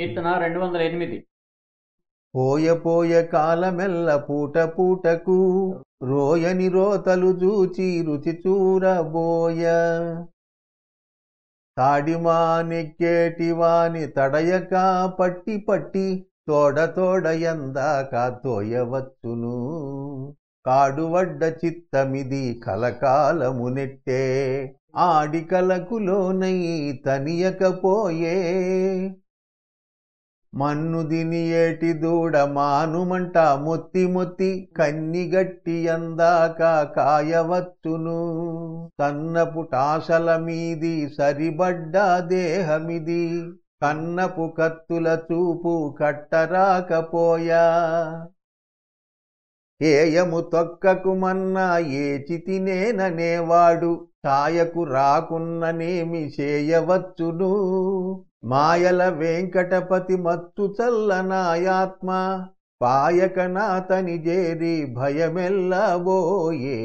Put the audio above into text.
కీర్తన రెండు వందల ఎనిమిది. పోయపోయ కాలమెల్ల పూట పూటకు రోయని రోతలు చూచి రుచి చూరబోయ. తాడిమా తడయక పట్టి పట్టి తోడ తోడ ఎందాక తోయవచ్చును. కాడువడ్డ చిత్తమిది కలకాలము నెట్టే ఆడికలకులోనై తనియకపోయే మన్ను దిని ఏటి దూడ మానుమంట మొత్తి మొత్తి కన్నిగట్టి అందాక కాయవచ్చును. కన్నపు టాసల మీది సరిబడ్డ దేహమిది. కన్నపు కత్తుల చూపు కట్టరాకపోయా. ఏయము తొక్కకు మన్నా ఏచి తినేననేవాడు ఛాయకు రాకున్ననేమి చేయవచ్చును? మాయల వెంకటపతి మత్తు చల్లనాయాత్మ పాయక నాతని జేరి భయమెల్లబోయే.